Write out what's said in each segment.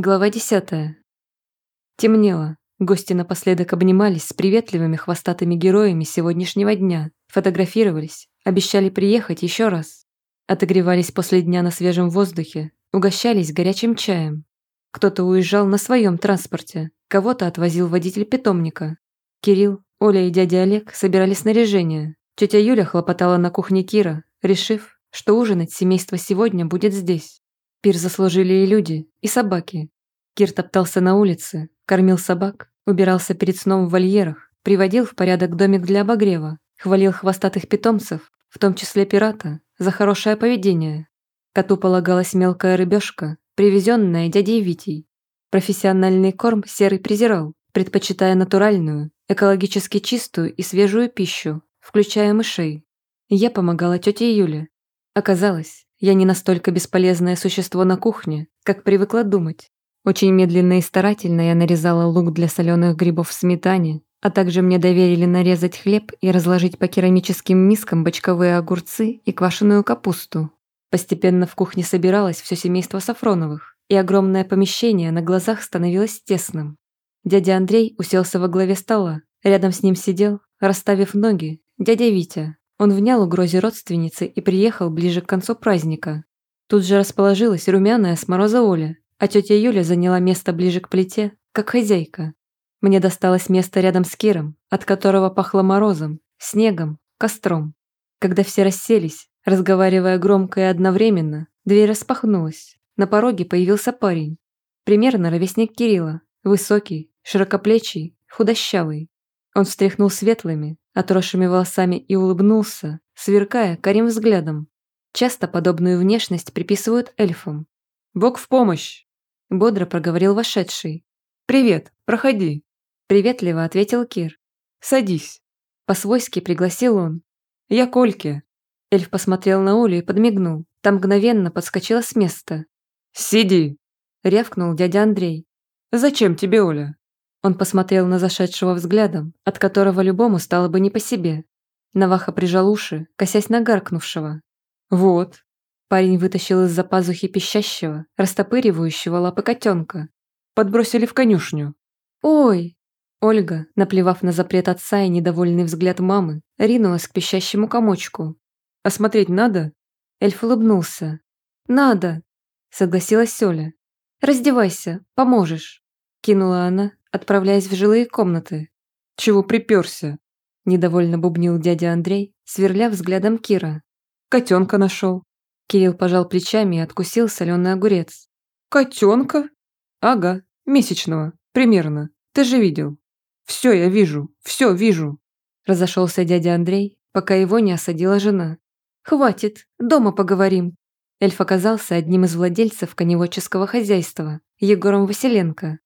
Глава десятая. Темнело. Гости напоследок обнимались с приветливыми хвостатыми героями сегодняшнего дня, фотографировались, обещали приехать еще раз. Отогревались после дня на свежем воздухе, угощались горячим чаем. Кто-то уезжал на своем транспорте, кого-то отвозил водитель питомника. Кирилл, Оля и дядя Олег собирали снаряжение. Тетя Юля хлопотала на кухне Кира, решив, что ужинать семейство сегодня будет здесь. Пир заслужили и люди, и собаки. Кир топтался на улице, кормил собак, убирался перед сном в вольерах, приводил в порядок домик для обогрева, хвалил хвостатых питомцев, в том числе пирата, за хорошее поведение. Коту полагалась мелкая рыбешка, привезенная дядей Витей. Профессиональный корм серый презирал, предпочитая натуральную, экологически чистую и свежую пищу, включая мышей. Я помогала тете Юле. Оказалось, я не настолько бесполезное существо на кухне, как привыкла думать. Очень медленно и старательно я нарезала лук для соленых грибов в сметане, а также мне доверили нарезать хлеб и разложить по керамическим мискам бочковые огурцы и квашеную капусту. Постепенно в кухне собиралось все семейство Сафроновых, и огромное помещение на глазах становилось тесным. Дядя Андрей уселся во главе стола, рядом с ним сидел, расставив ноги, дядя Витя, он внял угрозе родственницы и приехал ближе к концу праздника. Тут же расположилась румяная смороза Оля, а тетя Юля заняла место ближе к плите, как хозяйка. Мне досталось место рядом с Киром, от которого пахло морозом, снегом, костром. Когда все расселись, разговаривая громко и одновременно, дверь распахнулась. На пороге появился парень. Примерно ровесник Кирилла, высокий, широкоплечий, худощавый. Он встряхнул светлыми, отросшими волосами и улыбнулся, сверкая карим взглядом. Часто подобную внешность приписывают эльфам. «Бог в помощь!» – бодро проговорил вошедший. «Привет, проходи!» – приветливо ответил Кир. «Садись!» – по-свойски пригласил он. «Я Кольке!» Эльф посмотрел на Олю и подмигнул. Там мгновенно подскочила с места. «Сиди!» – рявкнул дядя Андрей. «Зачем тебе Оля? Он посмотрел на зашедшего взглядом, от которого любому стало бы не по себе. Наваха прижал уши, косясь на гаркнувшего. «Вот». Парень вытащил из-за пазухи пищащего, растопыривающего лапы котенка. «Подбросили в конюшню». «Ой!» Ольга, наплевав на запрет отца и недовольный взгляд мамы, ринулась к пищащему комочку. «А «Осмотреть надо?» Эльф улыбнулся. «Надо!» Согласилась Оля. «Раздевайся, поможешь!» Кинула она, отправляясь в жилые комнаты. «Чего приперся?» – недовольно бубнил дядя Андрей, сверля взглядом Кира. «Котенка нашел». Кирилл пожал плечами и откусил соленый огурец. «Котенка?» «Ага, месячного, примерно. Ты же видел». «Все я вижу, все вижу», – разошелся дядя Андрей, пока его не осадила жена. «Хватит, дома поговорим». Эльф оказался одним из владельцев коневодческого хозяйства, Егором Василенко,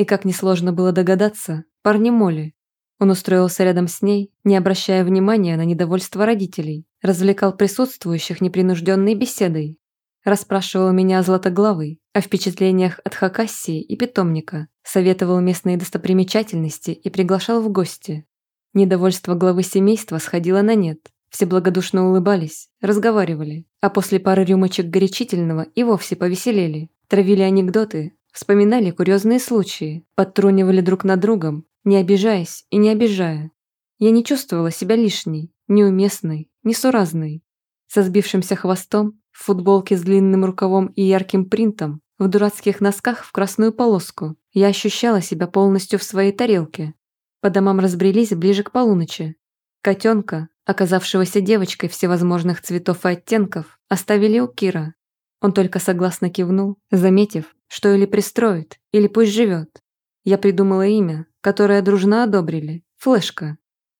и, как несложно было догадаться, парни Молли. Он устроился рядом с ней, не обращая внимания на недовольство родителей, развлекал присутствующих непринужденной беседой, расспрашивал меня о Златоглавой, о впечатлениях от Хакассии и питомника, советовал местные достопримечательности и приглашал в гости. Недовольство главы семейства сходило на нет. Все благодушно улыбались, разговаривали, а после пары рюмочек горячительного и вовсе повеселели. Травили анекдоты, Вспоминали курьезные случаи, подтрунивали друг над другом, не обижаясь и не обижая. Я не чувствовала себя лишней, неуместной, несуразной. Со сбившимся хвостом, в футболке с длинным рукавом и ярким принтом, в дурацких носках в красную полоску, я ощущала себя полностью в своей тарелке. По домам разбрелись ближе к полуночи. Котенка, оказавшегося девочкой всевозможных цветов и оттенков, оставили у Кира, он только согласно кивнул, заметив, что или пристроит, или пусть живет. Я придумала имя, которое дружно одобрили – Флешка.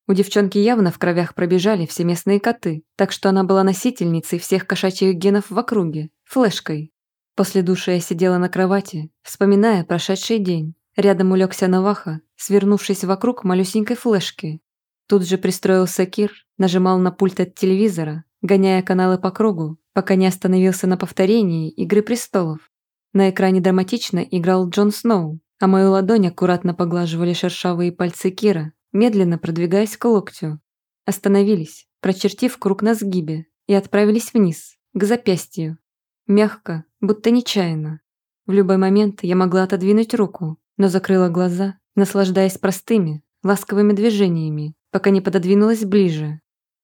У девчонки явно в кровях пробежали все местные коты, так что она была носительницей всех кошачьих генов в округе – Флешкой. После души я сидела на кровати, вспоминая прошедший день. Рядом улегся Наваха, свернувшись вокруг малюсенькой флешки. Тут же пристроился Кир, нажимал на пульт от телевизора, гоняя каналы по кругу, пока не остановился на повторении «Игры престолов». На экране драматично играл Джон Сноу, а мою ладонь аккуратно поглаживали шершавые пальцы Кира, медленно продвигаясь к локтю. Остановились, прочертив круг на сгибе, и отправились вниз, к запястью. Мягко, будто нечаянно. В любой момент я могла отодвинуть руку, но закрыла глаза, наслаждаясь простыми, ласковыми движениями, пока не пододвинулась ближе,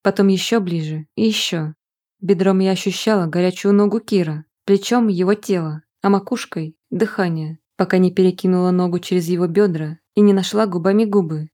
Потом еще ближе и еще. Бедром я ощущала горячую ногу Кира, плечом его тело, а макушкой – дыхание, пока не перекинула ногу через его бедра и не нашла губами губы.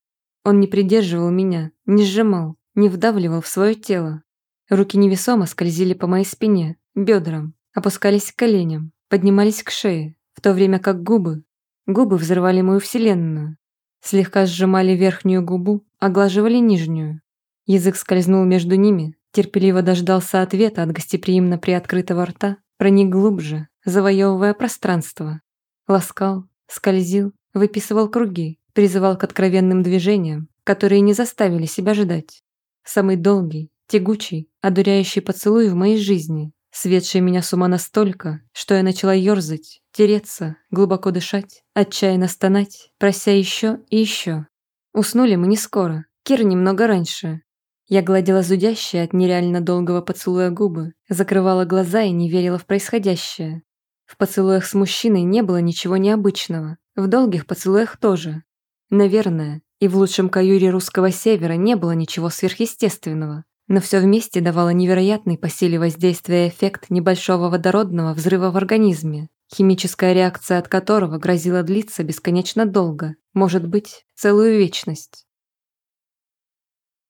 Он не придерживал меня, не сжимал, не вдавливал в свое тело. Руки невесомо скользили по моей спине, бедрам, опускались к коленям, поднимались к шее, в то время как губы, губы взрывали мою вселенную. Слегка сжимали верхнюю губу, оглаживали нижнюю, Язык скользнул между ними, терпеливо дождался ответа от гостеприимно приоткрытого рта, проник глубже, завоевывая пространство. Ласкал, скользил, выписывал круги, призывал к откровенным движениям, которые не заставили себя ждать. Самый долгий, тягучий, одуряющий поцелуй в моей жизни, светший меня с ума настолько, что я начала ерзать, тереться, глубоко дышать, отчаянно стонать, прося еще и еще. Уснули мы не скоро, Кир немного раньше, я гладила зудящие от нереально долгого поцелуя губы, закрывала глаза и не верила в происходящее. В поцелуях с мужчиной не было ничего необычного, в долгих поцелуях тоже. Наверное, и в лучшем каюре русского севера не было ничего сверхъестественного, но все вместе давало невероятный по силе воздействия эффект небольшого водородного взрыва в организме, химическая реакция от которого грозила длиться бесконечно долго, может быть, целую вечность.